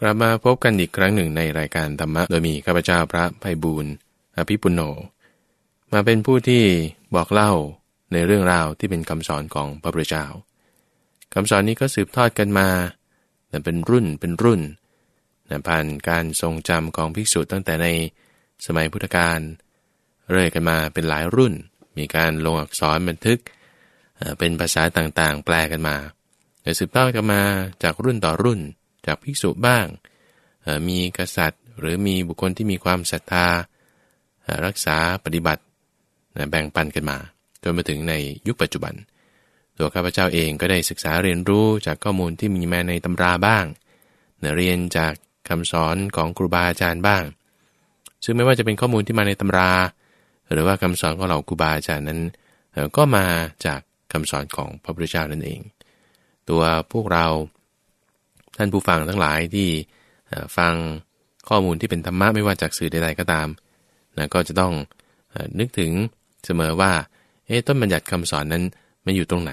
กลับมาพบกันอีกครั้งหนึ่งในรายการธรรมะ โดยมีข้าพเจ้าพระไพบูรณ์อภิปุโน มาเป็นผู้ที่บอกเล่าในเรื่องราวที่เป็นคำสอนของพระพุทธเจ้าคำสอนนี้ก็สืบทอดกันมาแต่เป็นรุ่นเป็นรุ่นนะผ่านการทรงจำของภิกษุตั้งแต่ในสมัยพุทธกาลเรื่อยกันมาเป็นหลายรุ่น มีการลงอักษรบันทึก เป็นภาษาต่างๆ แปลกันมาสืบทอดกันมาจากรุ่นต่อรุ่น จากภิกษุบ้าง มีกษัตริย์หรือมีบุคคลที่มีความศรัทธา รักษาปฏิบัติแบ่งปันกันมา จนมาถึงในยุคปัจจุบัน ตัวข้าพเจ้าเองก็ได้ศึกษาเรียนรู้จากข้อมูลที่มีมาในตำราบ้างเรียนจากคำสอนของครูบาอาจารย์บ้าง ซึ่งไม่ว่าจะเป็นข้อมูลที่มาในตำรา หรือว่าคำสอนของเราครูบาอาจารย์นั้น ก็มาจากคำสอนของพระพุทธเจ้านั่นเอง ตัวพวกเรา ท่านผู้ฟังทั้งหลายที่ฟังข้อมูลที่เป็นธรรมะไม่ว่าจากสื่อใดๆก็ตามนะก็จะต้องนึกถึงเสมอว่าเอ๊ต้นบัญญัติคำสอนนั้นมันอยู่ตรงไหน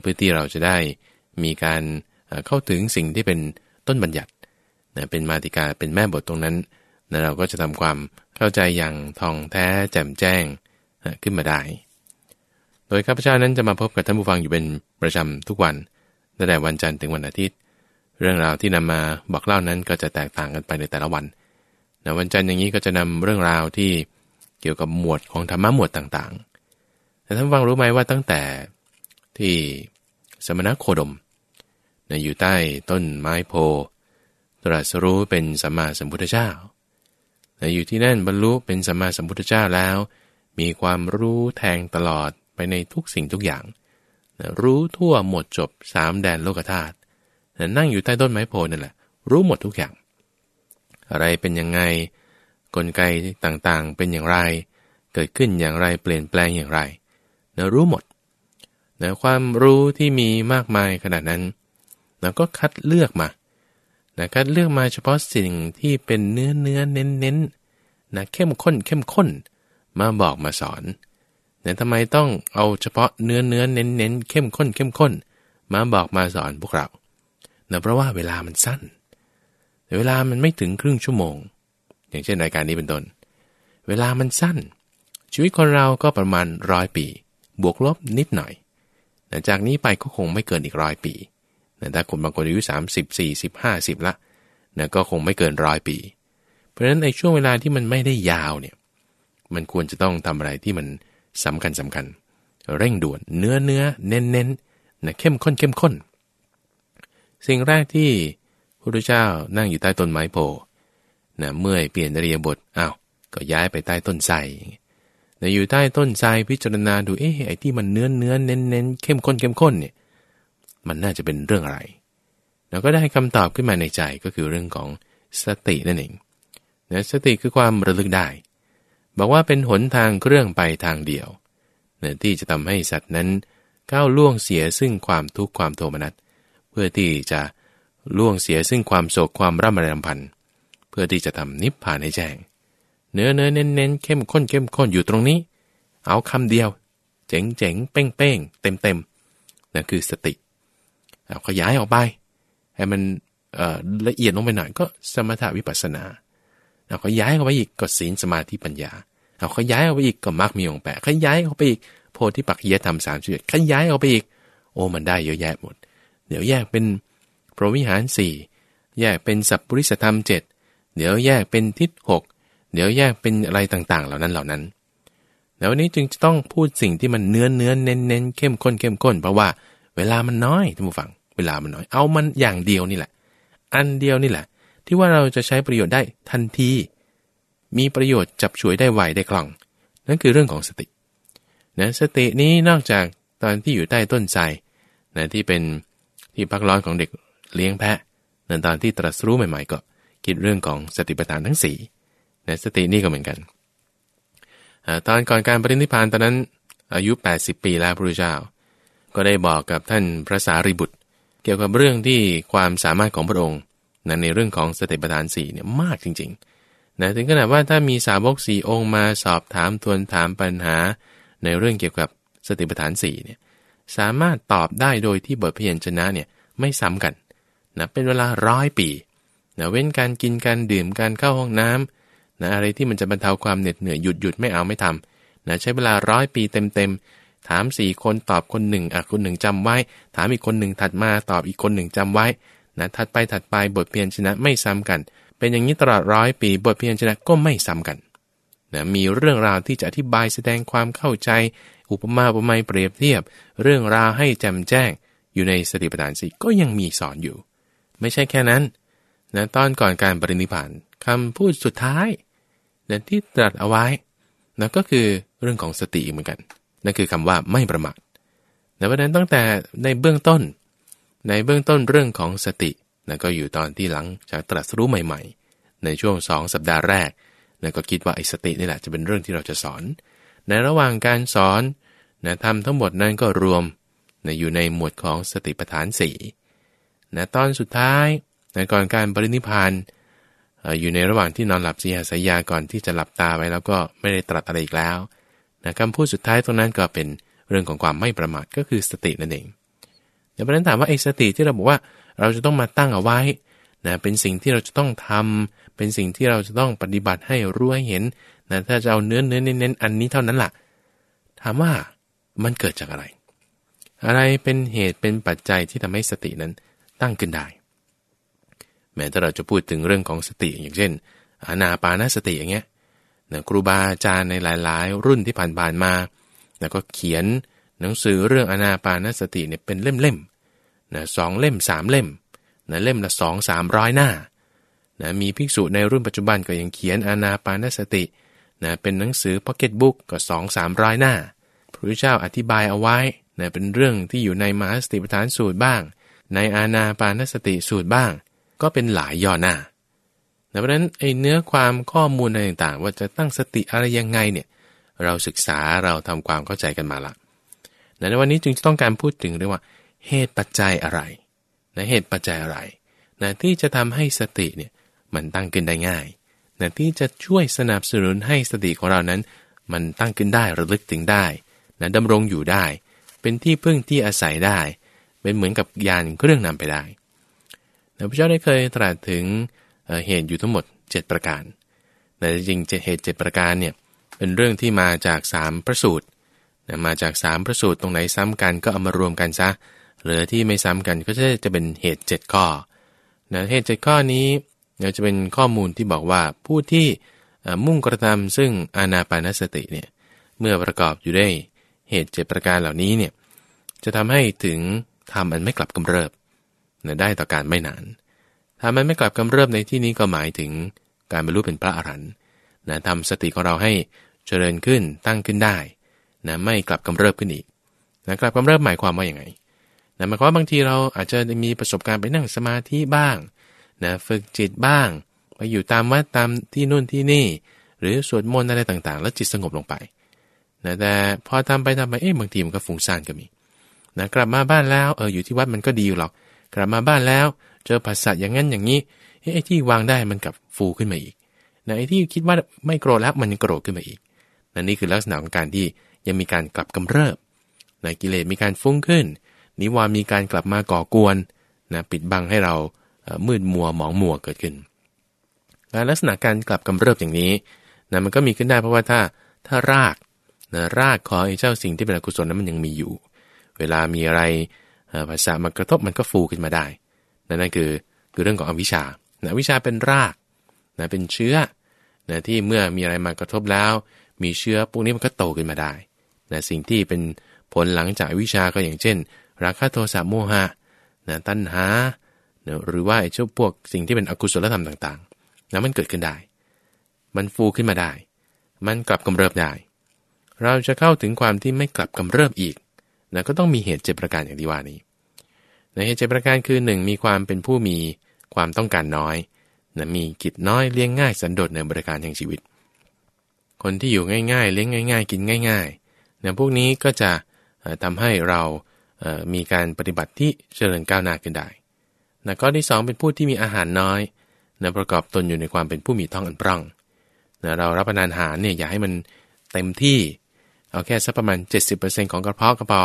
เพื่อที่เราจะได้มีการเข้าถึงสิ่งที่เป็นต้นบัญญัตินะเป็นมาติกาเป็นแม่บทตรงนั้นนะเราก็จะทำความเข้าใจอย่างท่องแท้แจ่มแจ้งขึ้นมาได้ โดยข้าพเจ้านั้นจะมาพบกับท่านผู้ฟังอยู่เป็นประจำทุกวันตั้งแต่วันจันทร์ถึงวันอาทิตย์ เรื่องราวที่นำมาบอกเล่านั้นก็จะแตกต่างกันไปในแต่ละวันนะวันจันทร์อย่างนี้ก็จะนำเรื่องราวที่เกี่ยวกับหมวดของธรรมะหมวดต่างๆ แต่ท่านฟังรู้ไหมว่าตั้งแต่ที่สมณโคดมนะอยู่ใต้ต้นไม้โพตรัสรู้เป็นสัมมาสัมพุทธเจ้านะอยู่ที่นั่นบรรลุเป็นสัมมาสัมพุทธเจ้าแล้ว มีความรู้แทงตลอดไปในทุกสิ่งทุกอย่างนะรู้ทั่วหมดจบสามแดนโลกธาตุ นั่งอยู่ใต้ต้นไม้โพนั่นแหละ รู้หมดทุกอย่าง อะไรเป็นยังไง กลไกต่างๆเป็นอย่างไร เกิดขึ้นอย่างไรเปลี่ยนแปลงอย่างไรเนะรู้หมดนะความรู้ที่มีมากมายขนาดนั้นเราก็คัดเลือกมานะคัดเลือกมาเฉพาะสิ่งที่เป็นเนื้อเนื้อเน้นเน้นนะเข้มข้นเข้มข้นมาบอกมาสอนนะทำไมต้องเอาเฉพาะเนื้อเนื้อเน้นเน้นเข้มข้นเข้มข้น มาบอกมาสอนพวกเรา นะเพราะว่าเวลามันสั้น เวลามันไม่ถึงครึ่งชั่วโมง อย่างเช่นรายการนี้เป็นต้น เวลามันสั้น ชีวิตคนเราก็ประมาณร้อยปี บวกลบนิดหน่อยแต่จากนี้ไปก็คงไม่เกินอีกร้อยปีแต่ถ้าคนบางคนอายุ30 40 50 ละนะก็คงไม่เกินร้อยปี เพราะฉะนั้นในช่วงเวลาที่มันไม่ได้ยาวเนี่ย มันควรจะต้องทำอะไรที่มันสำคัญสำคัญ เร่งด่วน เนื้อเนื้อเน้นเน้นนะเข้มข้นเข้มข้น สิ่งแรกที่พระพุทธเจ้านั่งอยู่ใต้ต้นไม้โพนะเมื่อเปลี่ยนเรียบทอ้าวก็ย้ายไปใต้ต้นไทรนะอยู่ใต้ต้นไทรพิจารณาดูเอ๊ะไอ้ที่มันเนื้อเนื้อเน้นเน้นเข้มข้นเข้มข้นเนี่ยมันน่าจะเป็นเรื่องอะไรเราก็ได้คำตอบขึ้นมาในใจก็คือเรื่องของสตินั่นเองนะสติคือความระลึกได้ บอกว่าเป็นหนทางเครื่องไปทางเดียวนะที่จะทำให้สัตว์นั้นก้าวล่วงเสียซึ่งความทุกข์ความโทมนัส พื่อที่จะล่วงเสียซึ่งความโศกความร่ำไรรำพันเพื่อที่จะทำนิพพานให้แจ้ง เนื้อเนื้อเน้นเน้นเข้มข้นเข้มข้นอยู่ตรงนี้ เอาคำเดียว เจ๋งเจ๋งเป้งเป้งเต็มเต็มนั่นคือสติเอาขยายออกไป ให้มันละเอียดลงไปหน่อยก็สมถะวิปัสสนาเอาขยายออกไปอีกก็ศีลสมาธิปัญญาเอาขยายออกไปอีกก็มรรคมีองค์แปดขยายออกไปอีกโพธิปักขยธรรมสามสิบขยายออกไปอีก โอ้มันได้เยอะแยะหมด เดี๋ยวแยกเป็นพรหวิหารสี่แยกเป็นสัพปริสธรรมเจ็ดเดี๋ยวแยกเป็นทิศหกเดี๋ยวแยกเป็นอะไรต่างๆ เหล่านั้นเหล่านั้นแล้ววันนี้จึงจะต้องพูดสิ่งที่มันเนื้อเนื้อเน้นเน้นเข้มข้นเข้มข้นเพราะว่าเวลามันน้อยท่านผู้ฟัง เวลามันน้อย เอามันอย่างเดียวนี่แหละ อันเดียวนี่แหละ ที่ว่าเราจะใช้ประโยชน์ได้ทันที มีประโยชน์จับช่วยได้ไวได้คล่อง นั่นคือเรื่องของสตินะสตินี้นอกจากตอนที่อยู่ใต้ต้นไทรนะที่เป็น ที่พักร้อนของเด็กเลี้ยงแพะในตอนที่ตรัสรู้ใหม่ๆก็คิดเรื่องของสติปัฏฐานทั้งสี่นะสตินี่ก็เหมือนกัน ตอนก่อนการปรินิพานตอนนั้นอายุ 80 ปีแล้วพระพุทธเจ้า ก็ได้บอกกับท่านพระสารีบุตร เกี่ยวกับเรื่องที่ความสามารถของพระองค์นะในเรื่องของสติปัฏฐานสี่เนี่ยมากจริงๆนะถึงขนาดว่าถ้ามีสาวกสี่องค์มาสอบถามทวนถามปัญหา ในเรื่องเกี่ยวกับสติปัฏฐานสี่เนี่ย สามารถตอบได้โดยที่บทพยัญชนะเนี่ยไม่ซ้ำกันนะเป็นเวลาร้อยปีนะเว้นการกินการดื่มการเข้าห้องน้ำนะอะไรที่มันจะบรรเทาความเหน็ดเหนื่อยหยุดหยุดไม่เอาไม่ทำนะใช้เวลาร้อยปีเต็มๆถามสี่คนตอบคนหนึ่งอะคนหนึ่งจำไว้ ถามอีกคนหนึ่งถัดมาตอบอีกคนหนึ่งจำไว้นะถัดไปถัดไปบทเพียนชนะไม่ซ้ำกัน เป็นอย่างนี้ตลอดร้อยปีบทเพียนชนะก็ไม่ซ้ำกันนะมีเรื่องราวที่จะอธิบายแสดงความเข้าใจ อุปมาอุปไมยเปรียบเทียบ เรื่องราวให้แจ่มแจ้ง อยู่ในสติปัฏฐานสี่ก็ยังมีสอนอยู่ ไม่ใช่แค่นั้นนะตอนก่อนการปรินิพานคำพูดสุดท้ายนะที่ตรัสเอาไว้นะก็คือเรื่องของสติเหมือนกันนั่นคือคำว่าไม่ประมาทนะเพราะนั้นตั้งแต่ในเบื้องต้น ในเบื้องต้นเรื่องของสตินะก็อยู่ตอนที่หลังจากตรัสรู้ใหม่ ๆ ในช่วงสองสัปดาห์แรกนะก็คิดว่าไอ้สตินี่แหละจะเป็นเรื่องที่เราจะสอน ในระหว่างการสอนนะทำทั้งหมดนั้นก็รวมนะอยู่ในหมวดของสติปัฏฐานสี่นะตอนสุดท้ายนะก่อนการปรินิพานอยู่ในระหว่างที่นอนหลับสีหสายาก่อนที่จะหลับตาไว้แล้วก็ไม่ได้ตรัสอะไรอีกแล้วนะคำพูดสุดท้ายตรงนั้นก็เป็นเรื่องของความไม่ประมาทก็คือสตินั่นเองเดี๋ยวประเด็นถามว่าไอ้สติที่เราบอกว่าเราจะต้องมาตั้งเอาไว้ นะเป็นสิ่งที่เราจะต้องทำเป็นสิ่งที่เราจะต้องปฏิบัติให้รู้ให้เห็นนะถ้าจะเอาเนื้อเนื้อเน้นๆอันนี้เท่านั้นละ่ะ ถามว่ามันเกิดจากอะไร อะไรเป็นเหตุเป็นปัจจัยที่ทำให้สตินั้นตั้งขึ้นได้ แม้ถ้าเราจะพูดถึงเรื่องของสติอย่างเช่น อานาปานสติอย่างเงี้ยนะครูบาอาจารย์ในหลาย ๆ รุ่นที่ผ่านๆมานะก็เขียนหนังสือเรื่องอานาปานสติเนี่ยเป็นเล่มๆนะสองเล่มสามเล่ม นะเล่มละสองสามร้อยหน้านะมีภิกษุในรุ่นปัจจุบันก็ยังเขียนอานาปานสตินะเป็นหนังสือพ็อกเก็ตบุ๊กก็สองสามร้อยหน้า พระพุทธเจ้าอธิบายเอาไว้นะเป็นเรื่องที่อยู่ในมหาสติปัฏฐานสูตรบ้าง ในอานาปานสติสูตรบ้าง ก็เป็นหลายย่อหน้าเพราะฉะนั้นไอ้เนื้อความข้อมูลอะไรต่างๆ ว่าจะตั้งสติอะไรยังไงเนี่ยเราศึกษาเราทำความเข้าใจกันมาละในวันนี้จึงต้องการพูดถึงเรื่องว่าเหตุปัจจัยอะไร นะเหตุปัจจัยอะไรนะที่จะทำให้สติเนี่ยมันตั้งขึ้นได้ง่ายนะที่จะช่วยสนับสนุนให้สติของเรานั้น มันตั้งขึ้นได้ระลึกถึงได้นะดำรงอยู่ได้ เป็นที่พึ่งที่อาศัยได้ เป็นเหมือนกับยานเครื่องนำไปได้นะพระเจ้าได้เคยตรัสถึงเหตุอยู่ทั้งหมด 7 ประการแต่จริงเหตุ 7 ประการเนี่ยเป็นเรื่องที่มาจาก 3 พระสูตรนะมาจาก 3 พระสูตรตรงไหนซ้ำกันก็เอามารวมกันซะ หรือที่ไม่ซ้ำกันก็จะจะเป็นเหตุ 7 ข้อนะเหตุ 7 ข้อนี้เราจะเป็นข้อมูลที่บอกว่าผู้ที่มุ่งกระทำซึ่งอานาปานสติเนี่ยเมื่อประกอบอยู่ได้เหตุ7ประการเหล่านี้เนี่ยจะทำให้ถึงทำอันไม่กลับกำเริบนะได้ต่อการไม่นานทำมันไม่กลับกำเริบในที่นี้ก็หมายถึงการบรรลุเป็นพระอรหันต์นะทำสติของเราให้เจริญขึ้นตั้งขึ้นได้นะไม่กลับกำเริบขึ้นอีกนะกลับกำเริบหมายความว่าอย่างไง นะหมายความว่าบางทีเราอาจจะมีประสบการณ์ไปนั่งสมาธิบ้างนะฝึกจิตบ้าง ไปอยู่ตามวัดตามที่นู่นที่นี่ หรือสวดมนต์อะไรต่างๆ แล้วจิตสงบลงไปนะแต่พอทำไปทำไปเอ๊ะบางทีมันก็ฟุ้งซ่านก็มีนะกลับมาบ้านแล้วเอออยู่ที่วัดมันก็ดีอยู่หรอก กลับมาบ้านแล้วเจอภาษาอย่างนั้นอย่างนี้ไอ้ที่วางได้มันกลับฟูขึ้นมาอีกนะไอ้ที่คิดว่าไม่โกรธแล้วมันยังโกรธขึ้นมาอีกนะนี่คือลักษณะของการที่ยังมีการกลับกำเริบนะกิเลสมีการฟุ้งขึ้น นิวามีการกลับมาก่อกวนนะปิดบังให้เรามืดมัวหมองมัวเกิดขึ้นละลักษณะการกลับกำเริบอย่างนี้นะมันก็มีขึ้นได้เพราะว่าถ้าถ้ารากนะรากของไอ้เจ้าสิ่งที่เป็นอกุศลนั้นมันยังมีอยู่ เวลามีอะไรภาษามากระทบมันก็ฟูขึ้นมาได้ นั่นคือคือเรื่องของอวิชชานะวิชาเป็นรากนะเป็นเชื้อนะที่เมื่อมีอะไรมากระทบแล้ว มีเชื้อพวกนี้มันก็โตขึ้นมาได้นะสิ่งที่เป็นผลหลังจากวิชาก็อย่างเช่น ราคะโทสะโมหะนะตัณหาหรือว่าไอ้เจ้าพวกสิ่งที่เป็นอกุศลธรรมต่างๆนะมันเกิดขึ้นได้ มันฟูขึ้นมาได้ มันกลับกำเริบได้ เราจะเข้าถึงความที่ไม่กลับกำเริบอีกนะก็ต้องมีเหตุเจ็บประการอย่างที่ว่านี้ในเหตุเจ็ประการคือ 1. มีความเป็นผู้มีความต้องการน้อยนะมีกิจน้อยเลี้ยงง่ายสันโดษในบริการแห่งชีวิต คนที่อยู่ง่ายๆ เลี้ยงง่าย ๆ กินง่ายๆนะพวกนี้ก็จะทำให้เรา มีการปฏิบัติที่เจริญก้าวหน้าขึ้นได้นะก็ที่ 2 เป็นผู้ที่มีอาหารน้อยนะประกอบตนอยู่ในความเป็นผู้มีท้องอันปร่องนะเรารับประทานอาหารเนี่ยอย่าให้มันเต็มที่ เอาแค่สักประมาณ 70%ของกระเพาะก็พอ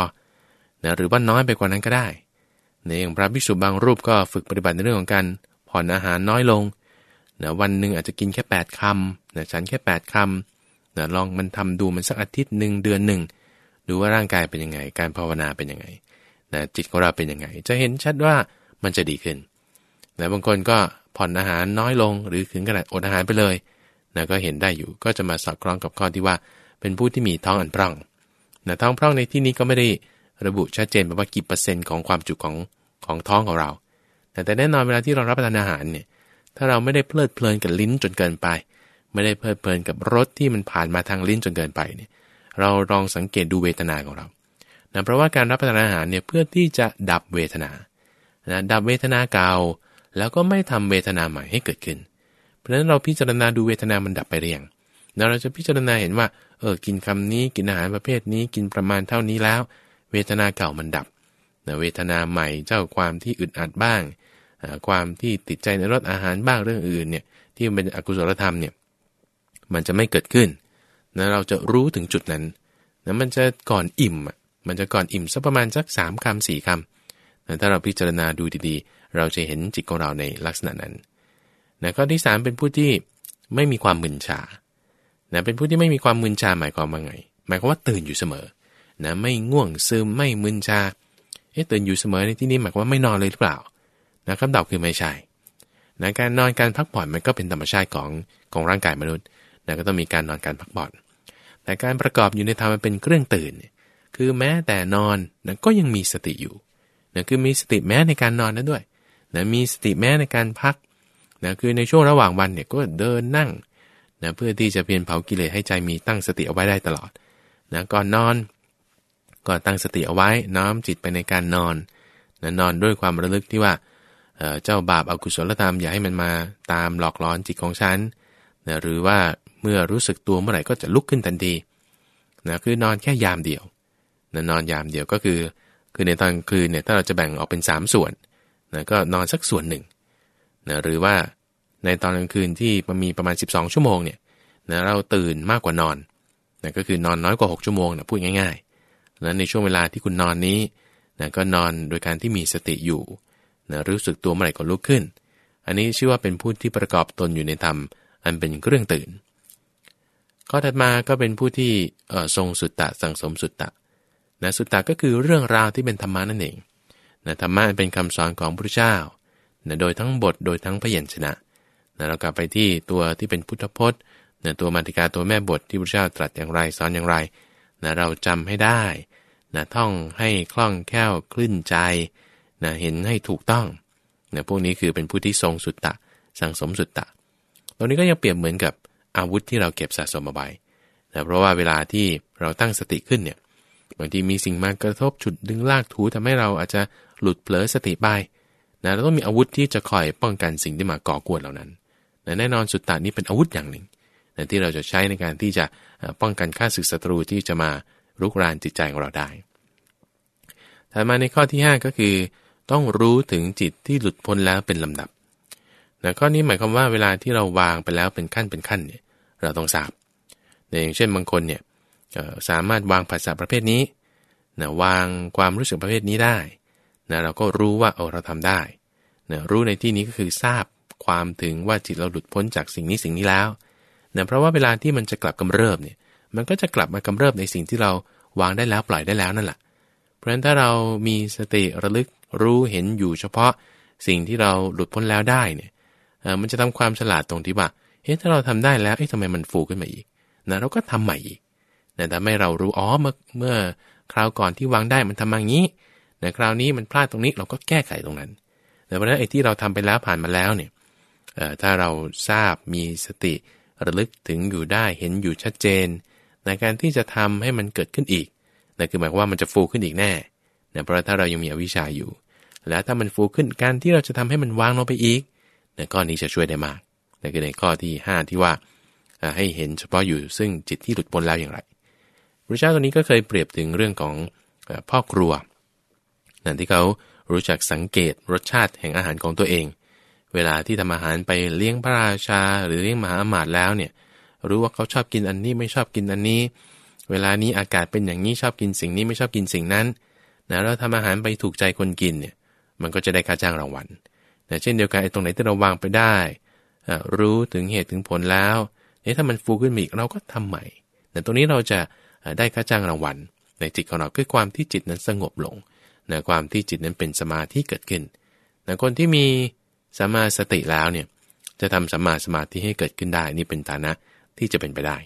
นะหรือว่าน้อยไปกว่านั้นก็ได้ในอย่างพระภิกษุบางรูปก็ฝึกปฏิบัติในเรื่องของการผ่อนอาหารน้อยลงนะวันหนึ่งอาจจะกินแค่ 8คำนะฉันแค่ 8คำนะลองมันทำดูมันสักอาทิตย์หนึ่งเดือนหนึ่งดูว่าร่างกายเป็นยังไง การภาวนาเป็นยังไง นะจิตของเราเป็นยังไง จะเห็นชัดว่ามันจะดีขึ้นนะบางคนก็ผ่อนอาหารน้อยลงหรือถึงขนาดอดอาหารไปเลยนะก็เห็นได้อยู่ก็จะมาสอดคล้องกับข้อที่ว่า เป็นผู้ที่มีท้องอันพร่องนะท้องพร่องในที่นี้ก็ไม่ได้ระบุชัดเจนแบบว่ากี่เปอร์เซ็นต์ของความจุของของท้องของเรา แต่แต่แน่นอนเวลาที่เรารับประทานอาหารเนี่ยถ้าเราไม่ได้เพลิดเพลินกับลิ้นจนเกินไป ไม่ได้เพลิดเพลินกับรสที่มันผ่านมาทางลิ้นจนเกินไปเนี่ยเราลองสังเกตดูเวทนาของเรา นะเพราะว่าการรับประทานอาหารเนี่ยเพื่อที่จะดับเวทนานะดับเวทนาเก่า แล้วก็ไม่ทำเวทนาใหม่ให้เกิดขึ้น เพราะฉะนั้นเราพิจารณาดูเวทนามันดับไปเรียงแล้วเราจะพิจารณาเห็นว่าเออกินคำนี้กินอาหารประเภทนี้กินประมาณเท่านี้แล้ว เวทนาเก่ามันดับนะเวทนาใหม่เจ้าความที่อึดอัดบ้าง ความที่ติดใจในรสอาหารบ้างเรื่องอื่นเนี่ยที่มันเป็นอกุศลธรรมเนี่ยมันจะไม่เกิดขึ้นนะเราจะรู้ถึงจุดนั้นนะมันจะก่อนอิ่มอะ มันจะก่อนอิ่มสักประมาณสักสามคำสี่คำนะถ้าเราพิจารณาดูดีๆ เราจะเห็นจิตของเราในลักษณะนั้นนะข้อที่ 3 เป็นผู้ที่ไม่มีความมึนชานะเป็นผู้ที่ไม่มีความมึนชาหมายความว่าไง หมายความว่าตื่นอยู่เสมอนะไม่ง่วงซึมไม่มึนชาเอ๊ะตื่นอยู่เสมอในที่นี้หมายความว่าไม่นอนเลยหรือเปล่านะคำตอบคือไม่ใช่นะการนอนการพักผ่อนมันก็เป็นธรรมชาติของของร่างกายมนุษย์นะก็ต้องมีการนอนการพักผ่อน แต่การประกอบอยู่ในธรรมมันเป็นเครื่องตื่น คือแม้แต่นอนนะก็ยังมีสติอยู่นะคือมีสติแม้ในการนอนนั้นด้วยนะมีสติแม้ในการพักนะคือในช่วงระหว่างวันเนี่ยก็เดินนั่งนะเพื่อที่จะเพียนเผากิเลสให้ใจมีตั้งสติเอาไว้ได้ตลอดนะก่อนนอนก็ตั้งสติเอาไว้น้อมจิตไปในการนอนนะนอนด้วยความระลึกที่ว่าเจ้าบาปอากุศลธรรมอย่าให้มันมาตามหลอกหลอนจิตของฉันนะหรือว่าเมื่อรู้สึกตัวเมื่อไหร่ก็จะลุกขึ้นทันทีนะคือนอนแค่ยามเดียว นะนอนยามเดียวก็คือ คือในตอนคืนเนี่ยถ้าเราจะแบ่งออกเป็น 3 ส่วนนะก็นอนสักส่วนหนึ่งนะหรือว่าในตอนกลางคืนที่มันมีประมาณ 12 ชั่วโมงเนี่ยนะเราตื่นมากกว่านอนนะก็คือนอนน้อยกว่า 6 ชั่วโมงนะพูดง่ายๆแล้วในช่วงเวลาที่คุณนอนนี้นะก็นอนโดยการที่มีสติอยู่นะรู้สึกตัวเมื่อไหร่ก็ลุกขึ้น อันนี้ชื่อว่าเป็นผู้ที่ประกอบตนอยู่ในธรรม อันเป็นเครื่องตื่น ข้อถัดมาก็เป็นผู้ที่ทรงสุตตะสังสมสุตตะ นะสุตตะก็คือเรื่องราวที่เป็นธรรมะนั่นเองนะธรรมะเป็นคำสอนของพระเจ้านะโดยทั้งบทโดยทั้งพยัญชนะนะเรากลับไปที่ตัวที่เป็นพุทธพจน์นะตัวมาติกาตัวแม่บทที่พระเจ้าตรัสอย่างไรสอนอย่างไรนะเราจำให้ได้นะท่องให้คล่องแคล่วคลื่นใจนะเห็นให้ถูกต้องนะพวกนี้คือเป็นผู้ที่ทรงสุตตะ สังสมสุตตะ ตรงนี้ก็ยังเปรียบเหมือนกับอาวุธที่เราเก็บสะสมเอาไว้นะเพราะว่าเวลาที่เราตั้งสติขึ้นเนี่ย บางทีมีสิ่งมากระทบฉุดดึงลากถูทำให้เราอาจจะหลุดเผลอสติไปนะเราต้องมีอาวุธที่จะคอยป้องกันสิ่งที่มาก่อกวนเหล่านั้นนะแน่นอนสุตตานี้เป็นอาวุธอย่างหนึ่งนะที่เราจะใช้ในการที่จะป้องกันฆ่าศึกศัตรูที่จะมารุกรานจิตใจของเราได้ถัดมาในข้อที่ 5 ก็คือ ต้องรู้ถึงจิตที่หลุดพ้นแล้วเป็นลำดับนะข้อนี้หมายความว่าเวลาที่เราวางไปแล้วเป็นขั้นเป็นขั้นเนี่ยเราต้องทราบอย่างเช่นบางคนเนี่ย สามารถวางภาษาประเภทนี้นะวางความรู้สึกประเภทนี้ได้นะเราก็รู้ว่าเออเราทำได้นะรู้ในที่นี้ก็คือทราบความถึงว่าจิตเราหลุดพ้นจากสิ่งนี้สิ่งนี้แล้วนะเพราะว่าเวลาที่มันจะกลับกำเริบเนี่ย มันก็จะกลับมากำเริบในสิ่งที่เราวางได้แล้วปล่อยได้แล้วนั่นแหละ เพราะฉะนั้นถ้าเรามีสติระลึกรู้เห็นอยู่เฉพาะสิ่งที่เราหลุดพ้นแล้วได้เนี่ยมันจะทำความฉลาดตรงที่ว่า เฮ้ยถ้าเราทำได้แล้ว เอ๊ะทำไมมันฟูขึ้นมาอีกนะเราก็ทำใหม่อีก นะแต่ไม่เรารู้อ๋อเมื่อเมื่อคราวก่อนที่วางได้มันทำมาอย่างนี้นะคราวนี้มันพลาดตรงนี้เราก็แก้ไขตรงนั้นแต่เพราะฉะนั้นไอ้ที่เราทำไปแล้วผ่านมาแล้วเนี่ยถ้าเราทราบมีสติระลึกถึงอยู่ได้เห็นอยู่ชัดเจนในการที่จะทำให้มันเกิดขึ้นอีกนั่นคือหมายความว่ามันจะฟูขึ้นอีกแน่นะเพราะถ้าเรายังมีอวิชชาอยู่ แล้วถ้ามันฟูขึ้นการที่เราจะทำให้มันวางลงไปอีกนะก้อนนี้จะช่วยได้มากนั่นคือในข้อที่ 5 ที่ว่าให้เห็นเฉพาะอยู่ซึ่งจิตที่หลุดพ้นแล้วอย่างไร พระเจ้าตัวนี้ก็เคยเปรียบถึงเรื่องของพ่อครัวนั่นที่เขารู้จักสังเกตรสชาติแห่งอาหารของตัวเอง เวลาที่ทำอาหารไปเลี้ยงพระราชา หรือเลี้ยงมหาอมาตย์แล้วเนี่ยรู้ว่าเขาชอบกินอันนี้ไม่ชอบกินอันนี้ เวลานี้อากาศเป็นอย่างนี้ชอบกินสิ่งนี้ไม่ชอบกินสิ่งนั้นนะเราทำอาหารไปถูกใจคนกินเนี่ยมันก็จะได้ค่าจ้างรางวัลนะเช่นเดียวกันไอ้ตรงไหนที่เราวางไปได้ รู้ถึงเหตุถึงผลแล้วเอ๊ะถ้ามันฟูขึ้นมาอีกเราก็ทำใหม่แต่ตรงนี้เราจะ ได้ค่าจ้างรางวัล ในจิตของเราคือความที่จิตนั้นสงบลงนะความที่จิตนั้นเป็นสมาธิเกิดขึ้นนะคนที่มีสัมมาสติแล้วเนี่ยจะทำสัมมาสมาธิให้เกิดขึ้นได้นี่เป็นฐานะที่จะเป็นไปได้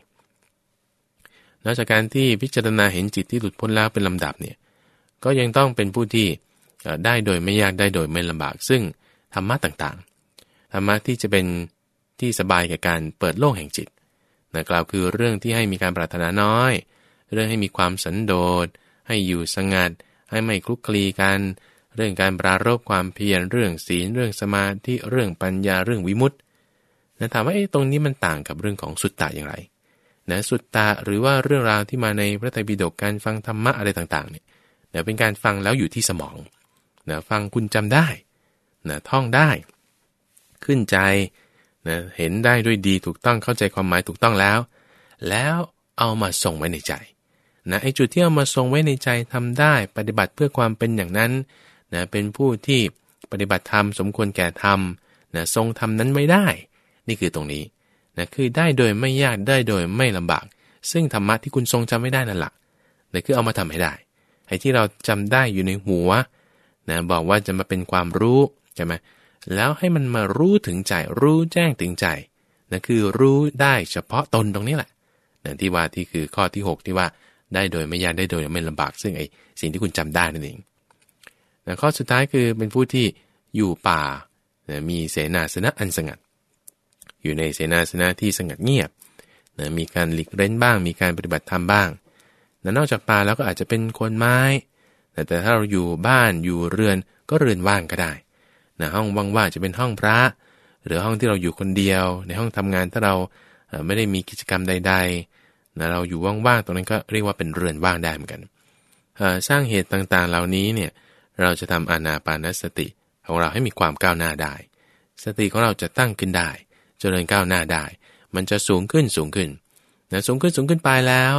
นอกจากการที่พิจารณาเห็นจิตที่หลุดพ้นแล้วเป็นลำดับเนี่ยก็ยังต้องเป็นผู้ที่ได้โดยไม่ยากได้โดยไม่ลำบาก ซึ่งธรรมะต่างๆธรรมะที่จะเป็นที่สบายกับการเปิดโลกแห่งจิตนะกล่าวคือเรื่องที่ให้มีการปรารถนาน้อย เรื่องให้มีความสันโดษ ให้อยู่สงัด ให้ไม่คลุกคลีกัน เรื่องการปรารบความเพียร เรื่องศีล เรื่องสมาธิ เรื่องปัญญา เรื่องวิมุตตินะถามว่าไอ้ตรงนี้มันต่างกับเรื่องของสุตตะอย่างไรนะสุตตะหรือว่าเรื่องราวที่มาในพระไตรปิฎกการฟังธรรมะอะไรต่างๆเนี่ยนะเป็นการฟังแล้วอยู่ที่สมองนะฟังคุณจำได้นะท่องได้ ขึ้นใจนะเห็นได้ด้วยดีถูกต้องเข้าใจความหมายถูกต้องแล้ว แล้วเอามาส่งไว้ในใจ นะไอ้จุดที่เอามาทรงไว้ในใจทำได้ปฏิบัติเพื่อความเป็นอย่างนั้นนะเป็นผู้ที่ปฏิบัติธรรมสมควรแก่ธรรมนะทรงธรรมนั้นไม่ได้ นี่คือตรงนี้นะคือได้โดยไม่ยากได้โดยไม่ลำบาก ซึ่งธรรมะที่คุณทรงจำไม่ได้นั่นแหละนี่คือเอามาทำให้ได้ไอ้ที่เราจำได้อยู่ในหัวนะบอกว่าจะมาเป็นความรู้ใช่ไหมแล้วให้มันมารู้ถึงใจรู้แจ้งถึงใจนะคือรู้ได้เฉพาะตนตรงนี้แหละนะที่ว่าที่คือข้อที่ 6 ที่ว่า ได้โดยไม่ยากได้โดยไม่ลำบาก ซึ่งไอ้สิ่งที่คุณจำได้นั่นเองนะข้อสุดท้ายคือเป็นผู้ที่อยู่ป่านะมีเสนาสนะอันสงัด อยู่ในเสนาสนะที่สงัดเงียบนะมีการหลีกเล่นบ้าง มีการปฏิบัติธรรมบ้างนะนอกจากป่าแล้วก็อาจจะเป็นคนไม้ แต่ถ้าเราอยู่บ้านอยู่เรือนก็เรือนว่างก็ได้นะห้องว่างๆจะเป็นห้องพระ หรือห้องที่เราอยู่คนเดียว ในห้องทำงานถ้าเราไม่ได้มีกิจกรรมใด ๆ นะเราอยู่ว่างๆตรงนั้นก็เรียกว่าเป็นเรือนว่างได้เหมือนกันสร้างเหตุต่างๆเหล่านี้เนี่ยเราจะทำอานาปานสติของเราให้มีความก้าวหน้าได้ สติของเราจะตั้งขึ้นได้จเจริญก้าวหน้าได้ มันจะสูงขึ้นสูงขึ้นนะสูงขึ้นสูงขึ้นไปแล้ว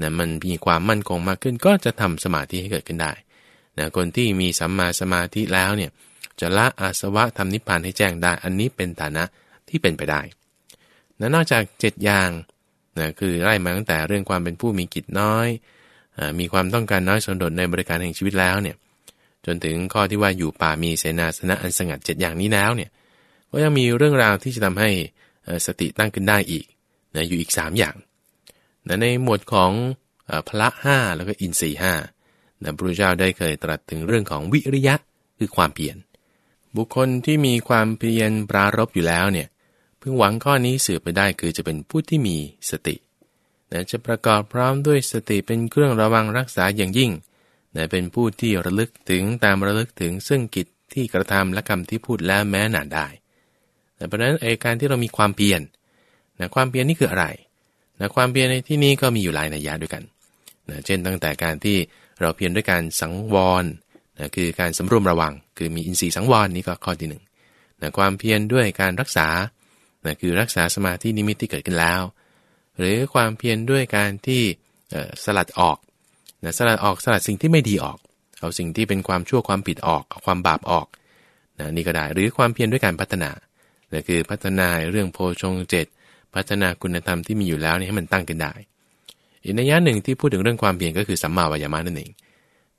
นะมันมีความมั่นคงมากขึ้นก็จะทำสมาธิให้เกิดขึ้นได้นะคนที่มีสัมมาสมาธิแล้วเนี่ยจะละอาสวะทำนิพพานให้แจ้งได้ อันนี้เป็นฐานะที่เป็นไปได้นะนอกจาก 7 อย่าง นะคือไล่มาตั้งแต่เรื่องความเป็นผู้มีกิจน้อยอมีความต้องการน้อยสนดในบริการแห่งชีวิตแล้วเนี่ยจนถึงข้อที่ว่าอยู่ป่ามีเสนาสนะอันสงัด7อย่างนี้แล้วเนี่ยก็ยังมีเรื่องราวที่จะทำให้สติตั้งขึ้นได้อีกนะอยู่อีก 3 อย่างนะในหมวดของพระห้าแล้วก็อินทรีห้านะพระพุทธเจ้าได้เคยตรัสถึงเรื่องของวิริยะคือความเพียรบุคคลที่มีความเพียรปรารบอยู่แล้วเนี่ย พิ่งหวังข้อนี้สืบไปได้คือจะเป็นผู้ที่มีสตินะจะประกอบพร้อมด้วยสติเป็นเครื่องระวังรักษาอย่างยิ่งนะเป็นผู้ที่ระลึกถึงตามระลึกถึงซึ่งกิจที่กระทำและกรรมที่พูดแล้วแม้นานได้นะเพราะฉะนั้นไอการที่เรามีความเพียรนะความเพียรนี่คืออะไรนะความเพียรในที่นี้ก็มีอยู่หลายนัยยะด้วยกันนะเช่นตั้งแต่การที่เราเพียรด้วยการสังวรนะคือการสำรวมระวัง คือมีอินทรีย์สังวรนี่ก็ข้อที่หนึ่งนะความเพียรด้วยการรักษา นะคือรักษาสมาธินิมิตที่เกิดขึ้นแล้ว หรือความเพียรด้วยการที่สลัดออกนะสลัดออกสลัดสิ่งที่ไม่ดีออก เอาสิ่งที่เป็นความชั่วความผิดออกเอาความบาปออกนะนี่ก็ได้หรือความเพียรด้วยการพัฒนานะคือพัฒนาเรื่องโพชงเจ็ดพัฒนาคุณธรรมที่มีอยู่แล้วนี่ให้มันตั้งขึ้นได้ อีกนัยยะหนึ่งที่พูดถึงเรื่องความเพียรก็คือสัมมาวายามะนั่นเอง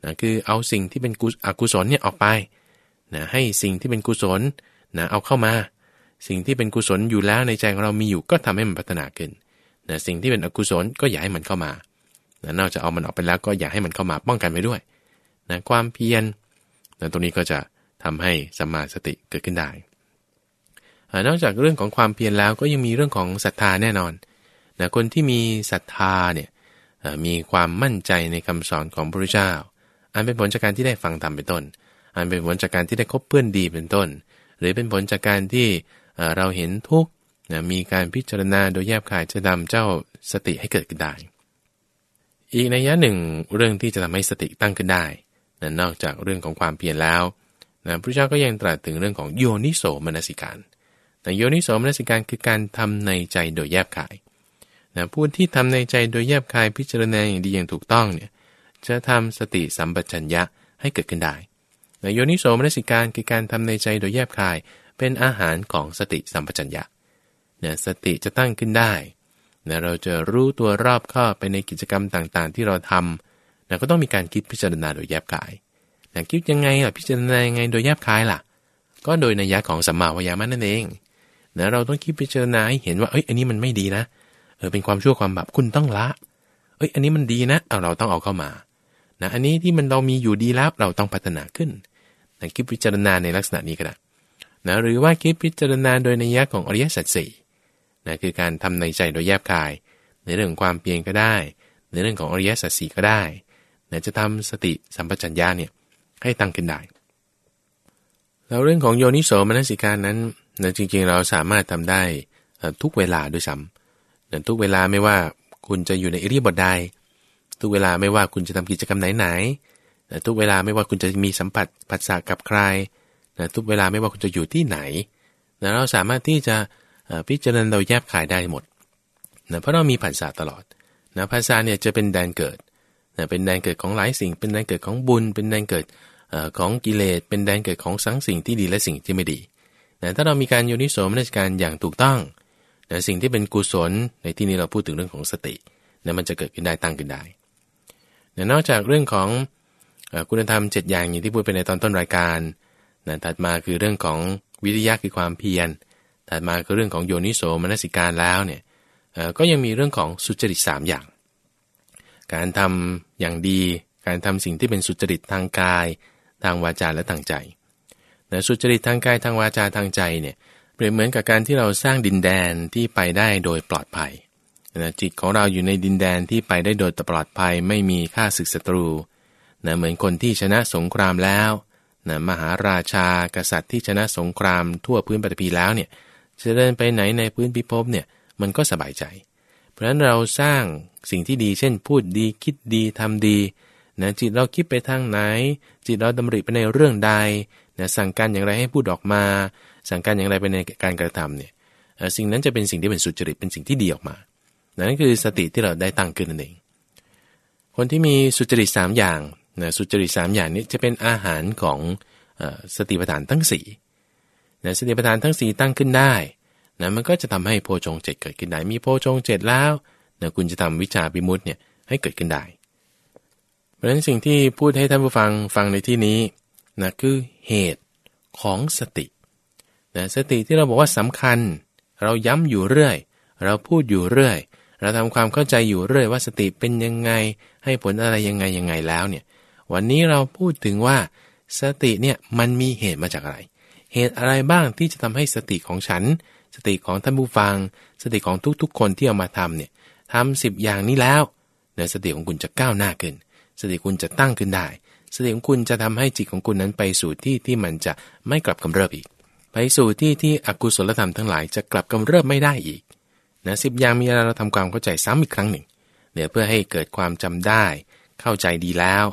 นะคือเอาสิ่งที่เป็นอกุศลเนี่ยออกไปนะให้สิ่งที่เป็นกุศลนะเอาเข้ามา สิ่งที่เป็นกุศลอยู่แล้วในใจของเรามีอยู่ก็ทำให้มันพัฒนาขึ้นนะสิ่งที่เป็นอกุศลก็อย่าให้มันเข้ามานะนอกจากเอามันออกไปแล้วก็อย่าให้มันเข้ามาป้องกันไว้ด้วยนะความเพียรนะตรงนี้ก็จะทำให้สัมมาสติเกิดขึ้นได้ นอกจากเรื่องของความเพียรแล้วก็ยังมีเรื่องของศรัทธาแน่นอนนะคนที่มีศรัทธาเนี่ยมีความมั่นใจในคำสอนของพระพุทธเจ้า อันเป็นผลจากการที่ได้ฟังธรรมเป็นต้น อันเป็นผลจากการที่ได้คบเพื่อนดีเป็นต้น หรือเป็นผลจากการที่ เราเห็นทุกข์มีการพิจารณาโดยแยบขายจะนำเจ้าสติให้เกิดขึ้นได้ อีกในยะหนึ่งเรื่องที่จะทำให้สติตั้งขึ้นได้นะนอกจากเรื่องของความเพียรแล้วนะพระเจ้าก็ยังตรัสถึงเรื่องของโยนิโสมนสิการ แต่โยนิโสมนสิการคือการทำในใจโดยแยบขายนะผู้ที่ทำในใจโดยแยบคายพิจารณาอย่างดีอย่างถูกต้องเนี่ยจะทำสติสัมปชัญญะให้เกิดขึ้นได้นะโยนิโสมนสิการคือการทำในใจโดยแยบคาย เป็นอาหารของสติสัมปชัญญะเนะสติจะตั้งขึ้นได้นะเราจะรู้ตัวรอบข้อไปในกิจกรรมต่างๆ ที่เราทำนะก็ต้องมีการคิดพิจารณาโดยแยบคายนะคิดยังไงล่ะพิจารณายังไงโดยแยบคายล่ะ ก็โดยนัยยะของสัมมาวิยามะนั่นเองนะเราต้องคิดพิจารณาให้เห็นว่าเอ้ยอันนี้มันไม่ดีนะเออเป็นความชั่วความบาปคุณต้องละ เอ้ยอันนี้มันดีนะเอาเราต้องเอาเข้ามานะอันนี้ที่มันเรามีอยู่ดีแล้วเราต้องพัฒนาขึ้นนะคิดพิจารณาในลักษณะนี้ก็ได้ นะหรือว่าคิดพิจารณาโดยนัยยะของอริยสัจสี่นะคือการทำในใจโดยแยบคาย ในเรื่องความเพียรก็ได้ ในเรื่องของอริยสัจสี่ก็ได้นะจะทำสติสัมปชัญญะเนี่ยให้ตั้งขึ้นได้ แล้วเรื่องของโยนิโสมนสิการนั้นนะจริงๆเราสามารถทำได้ทุกเวลาด้วยซ้ำนะทุกเวลาไม่ว่าคุณจะอยู่ในอิริบทใด ทุกเวลาไม่ว่าคุณจะทำกิจกรรมไหนๆทุกเวลาไม่ว่าคุณจะมีสัมผัสผัสสะกับใคร นะทุกเวลาไม่ว่าคุณจะอยู่ที่ไหนนะเราสามารถที่จะพิจารณาโดยแยบขายได้หมดนะเพราะเรามีผัสสะตลอดนะผัสสะเนี่ยจะเป็นแดนเกิดนะเป็นแดนเกิดของหลายสิ่ง เป็นแดนเกิดของบุญ เป็นแดนเกิดของกิเลส เป็นแดนเกิดของสังสิ่งที่ดีและสิ่งที่ไม่ดีนะถ้าเรามีการโยนิโสมนสิการอย่างถูกต้องนะสิ่งที่เป็นกุศลในที่นี้เราพูดถึงเรื่องของสตินะมันจะเกิดขึ้นได้ตั้งขึ้นได้นะนอกจากเรื่องของคุณธรรม 7 อย่างอย่างที่พูดไปในตอนต้นรายการ นะถัดมาคือเรื่องของวิริยะคือความเพียร ถัดมาคือเรื่องของโยนิโสมนสิการแล้วเนี่ยก็ยังมีเรื่องของสุจริต3อย่าง การทำอย่างดี การทำสิ่งที่เป็นสุจริตทางกาย ทางวาจาและทางใจนะสุจริตทางกายทางวาจาทางใจเนี่ยเปรียบเหมือนกับการที่เราสร้างดินแดนที่ไปได้โดยปลอดภัยนะจิตของเราอยู่ในดินแดนที่ไปได้โดยปลอดภัย ไม่มีค่าศึกศัตรูนะเหมือนคนที่ชนะสงครามแล้ว นะมหาราชากษัตริย์ที่ชนะสงครามทั่วพื้นปฐพีแล้วเนี่ยจะเดินไปไหนในพื้นพิภพเนี่ยมันก็สบายใจ เพราะฉะนั้นเราสร้างสิ่งที่ดีเช่นพูดดีคิดดีทำดีนะจิตเราคิดไปทางไหน จิตเราดำริไปในเรื่องใดนะสั่งการอย่างไรให้พูดออกมา สั่งการอย่างไรไปในการกระทำเนี่ยสิ่งนั้นจะเป็นสิ่งที่เป็นสุจริตเป็นสิ่งที่ดีออกมา นั่นคือสติที่เราได้ตั้งขึ้นนั่นเอง คนที่มีสุจริตสามอย่าง นะสุจริตสามอย่างนี้จะเป็นอาหารของสติปัฏฐานทั้งสี่นะสติปัฏฐานทั้งสี่ตั้งขึ้นได้นะมันก็จะทำให้โพชงเจ็ดเกิดขึ้นได้ มีโพชงเจ็ดแล้วนะคุณจะทำวิชาปิมุตเนี่ยให้เกิดขึ้นได้ เพราะฉะนั้นสิ่งที่พูดให้ท่านผู้ฟังฟังในที่นี้นะคือเหตุของสตินะสติที่เราบอกว่าสำคัญ เราย้ำอยู่เรื่อย เราพูดอยู่เรื่อย เราทำความเข้าใจอยู่เรื่อยว่าสติเป็นยังไง ให้ผลอะไรยังไงยังไงแล้วเนี่ย วันนี้เราพูดถึงว่าสติเนี่ยมันมีเหตุมาจากอะไร เหตุอะไรบ้างที่จะทำให้สติของฉัน สติของท่านผู้ฟัง สติของทุกๆ คนที่เอามาทำเนี่ยทำสิบอย่างนี้แล้วเนี่ยสติของคุณจะก้าวหน้าขึ้น สติคุณจะตั้งขึ้นได้ สติของคุณจะทำให้จิตของคุณนั้นไปสู่ที่ที่มันจะไม่กลับกำเริบอีก ไปสู่ที่ที่อกุศลธรรมทั้งหลายจะกลับกำเริบไม่ได้อีกนะสิบอย่างมีอะไรเราทำความเข้าใจซ้ำอีกครั้งหนึ่งเนี่ยเพื่อให้เกิดความจำได้ เข้าใจดีแล้ว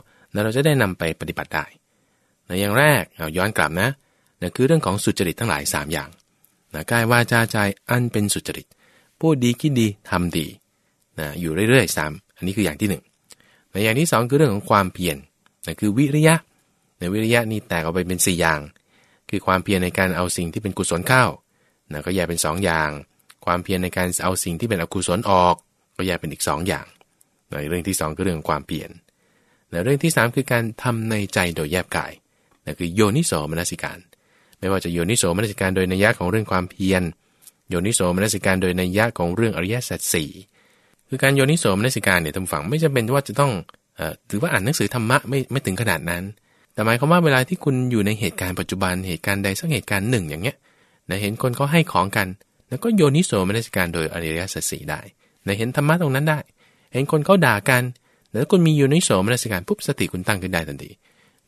เราจะได้นำไปปฏิบัติได้นะอย่างแรกเอาย้อนกลับนะนะคือเรื่องของสุจริตทั้งหลาย 3 อย่างนะกายวาจาใจอันเป็นสุจริตพูดดีคิดดีทำดีนะอยู่เรื่อยๆซ้ำอันนี้คืออย่างที่1นึ่งในอย่างที่ 2 คือเรื่องของความเพียรนั่นคือวิริยะในวิริยะนี่แตกออกไปเป็น 4 อย่าง คือความเพียรในการเอาสิ่งที่เป็นกุศลเข้านะก็แยกเป็น 2 อย่าง ความเพียรในการเอาสิ่งที่เป็นอกุศลออก ก็แยกเป็นอีก 2 อย่างในเรื่องที่2ก็เรื่องความเพียร ในเรื่องที่ 3 คือการทำในใจโดยแยบกายนั่นคือโยนิโสมนสิการ ไม่ว่าจะโยนิโสมนสิการโดยนัยยะของเรื่องความเพียร โยนิโสมนสิการโดยนัยยะของเรื่องอริยสัจสี่คือการโยนิโสมนสิการเนี่ยทางฝั่งไม่จำเป็นว่าจะต้องถือว่าอ่านหนังสือธรรมะไม่ไม่ถึงขนาดนั้น แต่หมายความว่าเวลาที่คุณอยู่ในเหตุการณ์ปัจจุบันเหตุการณ์ใดสักเหตุการณ์หนึ่งอย่างเงี้ยนะเห็นคนเขาให้ของกัน แล้วก็โยนิโสมนสิการโดยอริยสัจสีได้นะเห็นธรรมะตรงนั้นได้ เห็นคนเขาด่ากัน แล้วคุณมีโยนิโสมนสิการปุ๊บสติคุณตั้งขึ้นได้ทันที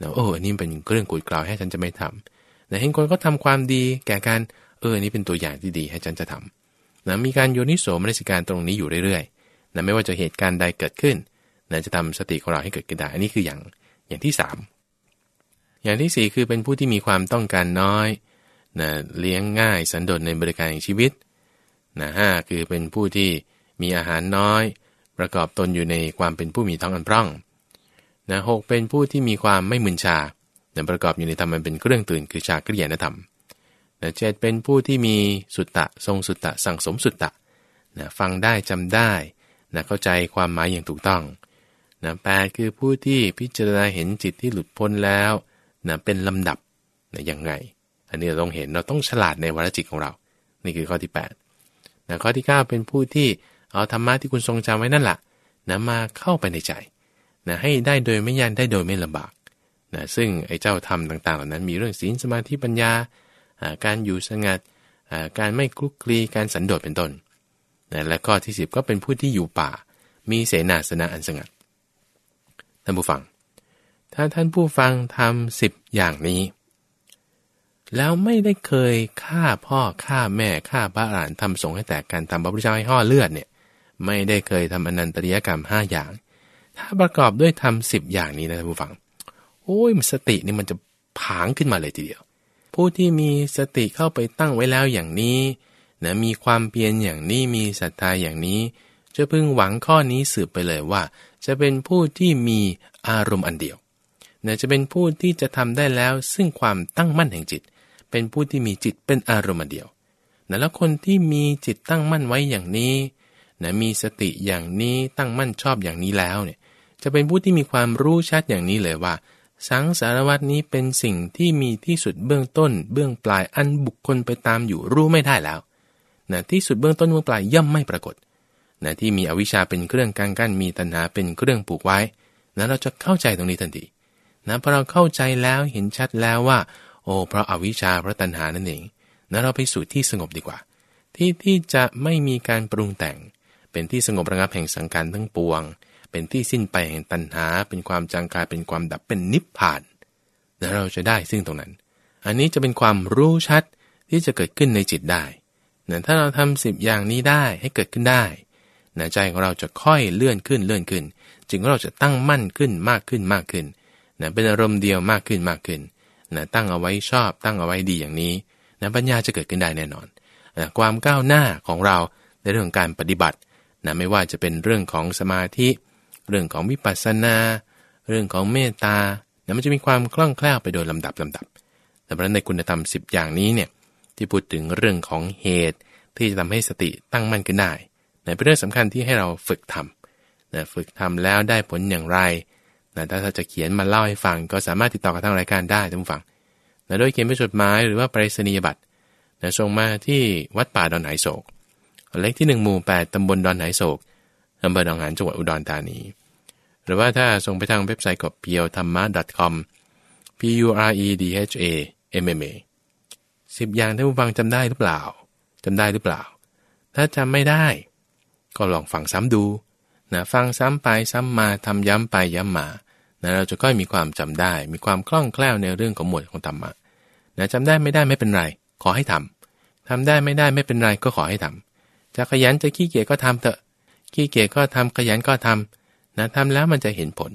นะโอ้อันนี้เป็นเรื่องกุดกล่าวให้ฉันจะไม่ทำนะเห็นคนเขาทาความดีแก่การเอออันนี้เป็นตัวอย่างที่ดีให้ฉันจะทำนะมีการโยนิโสมนสิการตรงนี้อยู่เรื่อยๆนะไม่ว่าจะเหตุการณ์ใดเกิดขึ้นนะจะทำสติของเราให้เกิดขึ้นได้ อันนี้คืออย่างอย่างที่ 3 อย่างที่ 4 คือเป็นผู้ที่มีความต้องการน้อยนะเลี้ยงง่ายสันโดษในบริการงชีวิตนะหคือเป็นผู้ที่มีอาหารน้อย ประกอบตนอยู่ในความเป็นผู้มีท้องอันพร่องนะหเป็นผู้ที่มีความไม่มึนชานะประกอบอยู่ในธรรมมันเป็นเครื่องตื่นคือชากริยานธรรมนะเจ็ดเป็นผู้ที่มีสุตตะ ทรงสุตตะ สั่งสมสุตตะนะฟังได้จำได้นะเข้าใจความหมายอย่างถูกต้องนะแปดคือผู้ที่พิจารณาเห็นจิตที่หลุดพ้นแล้วนะเป็นลำดับนะยังไง อันนี้เราต้องเห็นเราต้องฉลาดในวรจิตของเรา นี่คือข้อที่8นะข้อที่ 9 เป็นผู้ที่ เอาธรรมะที่คุณทรงจำไว้นั่นแหละนะมาเข้าไปในใจนะให้ได้โดยไม่ยันได้โดยไม่ลำบากนะซึ่งไอ้เจ้าธรรมต่างๆ เหล่านั้น มีเรื่องศีลสมาธิปัญญา การอยู่สงัด การไม่คลุกคลีการสันโดษเป็นต้นนะและข้อที่ 10 ก็เป็นผู้ที่อยู่ป่า มีเสนาสนะอันสงัด ท่านผู้ฟัง ถ้าท่านผู้ฟังทำสิบอย่างนี้ แล้วไม่ได้เคยฆ่าพ่อฆ่าแม่ฆ่าพระอรหันต์ทำสงให้แตกกันทำพระพุทธเจ้าให้ห่อเลือดเนี่ย ไม่ได้เคยทำอนันตริยกรรมห้าอย่าง ถ้าประกอบด้วยทำสิบอย่างนี้นะท่านผู้ฟัง โอ้ยมันสตินี่มันจะผางขึ้นมาเลยทีเดียว ผู้ที่มีสติเข้าไปตั้งไว้แล้วอย่างนี้นะมีความเพียรอย่างนี้มีศรัทธาอย่างนี้ จะพึงหวังข้อนี้สืบไปเลยว่า จะเป็นผู้ที่มีอารมณ์อันเดียวนะจะเป็นผู้ที่จะทำได้แล้ว ซึ่งความตั้งมั่นแห่งจิต เป็นผู้ที่มีจิตเป็นอารมณ์เดียวนะแล้วคนที่มีจิตตั้งมั่นไว้อย่างนี้ นะมีสติอย่างนี้ตั้งมั่นชอบอย่างนี้แล้วเนี่ยจะเป็นผู้ที่มีความรู้ชัดอย่างนี้เลยว่า สังสารวัตนี้เป็นสิ่งที่มีที่สุดเบื้องต้น เบื้องปลายอันบุคคลไปตามอยู่รู้ไม่ได้แล้วนะที่สุดเบื้องต้นเบื้องปลายย่อมไม่ปรากฏนะที่มีอวิชชาเป็นเครื่องกังกั้นมีตัณหาเป็นเครื่องปลูกไว้นะเราจะเข้าใจตรงนี้ทันทีนะพอเราเข้าใจแล้วเห็นชัดแล้วว่า โอ้เพราะอาวิชชาพระตัณหานั่นเองนะเราไปสู่ที่สงบดีกว่า ที่ที่จะไม่มีการปรุงแต่ง เป็นที่สงบระงับแห่งสังการทั้งปวง เป็นที่สิ้นไปแห่งตัณหา เป็นความจางกายเป็นความดับเป็นนิพพานแล้วเราจะได้ซึ่งตรงนั้น อันนี้จะเป็นความรู้ชัดที่จะเกิดขึ้นในจิตได้นะถ้าเราทำสิบอย่างนี้ได้ให้เกิดขึ้นได้นะใจของเราจะค่อยเลื่อนขึ้นเลื่อนขึ้นจึงเราจะตั้งมั่นขึ้นมากขึ้นมากขึ้นนะเป็นอารมณ์เดียวมากขึ้นมากขึ้นนะตั้งเอาไว้ชอบ ตั้งเอาไว้ดีอย่างนี้นะปัญญาจะเกิดขึ้นได้แน่นอนนะความก้าวหน้าของเราในเรื่องการปฏิบัติ นะไม่ว่าจะเป็นเรื่องของสมาธิ เรื่องของวิปัสสนา เรื่องของเมตตานะมันจะมีความคล่องแคล่วไปโดยลำดับลำดับแต่เพราะในคุณธรรม 10 อย่างนี้เนี่ยที่พูดถึงเรื่องของเหตุที่จะทำให้สติตั้งมั่นขึ้นได้นะเป็นเรื่องสำคัญที่ให้เราฝึกทำนะฝึกทำแล้วได้ผลอย่างไรนะถ้าจะเขียนมาเล่าให้ฟัง ก็สามารถติดต่อกับทางรายการได้ท่านผู้ฟังนะโดยเขียนเป็นจดหมายหรือว่าไปรษณียบัตรนะส่งมาที่วัดป่าดอนไหโศก เลขที่ 1 หมู่ 8 ตำบลดอนไหโศกอำเภอหนองหานจังหวัดอุดรธานี หรือว่าถ้าส่งไปทางเว็บไซต์กับ p i o t h a m m a com p u r e d h a m m a สิบอย่างท่านผู้ฟังจำได้หรือเปล่าจำได้หรือเปล่า ถ้าจำไม่ได้ ก็ลองฟังซ้ำดูนะฟังซ้ำไปซ้ำมาทำย้ำไปย้ำมานะเราจะก็มีความจำได้ มีความคล่องแคล่วในเรื่องของหมวดของธรรมะนะจำได้ไม่ได้ไม่เป็นไร ขอให้ทำทำได้ไม่ได้ไม่เป็นไรก็ขอให้ทำ จะขยันจะขี้เกียจก็ทำเถอะ ขี้เกียจก็ทำขยันก็ทำนะทำแล้วมันจะเห็นผล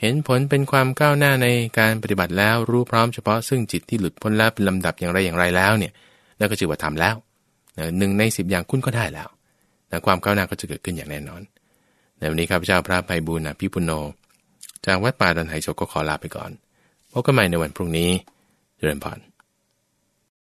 เห็นผลเป็นความก้าวหน้าในการปฏิบัติแล้วรู้พร้อมเฉพาะซึ่งจิตที่หลุดพ้นแล้วเป็นลำดับอย่างไรอย่างไรแล้วเนี่ยแล้วก็จือว่าทำแล้วหนึ่งในสิบอย่างคุณก็ได้แล้วแต่ความก้าวหน้าก็จะเกิดขึ้นอย่างแน่นอน ในวันนี้ข้าพเจ้าพระไพบูลนะพี่ปุณโญจากวัดป่าดันไหโศกก็ขอลาไปก่อนพบกันใหม่ในวันพรุ่งนี้ เจริญพร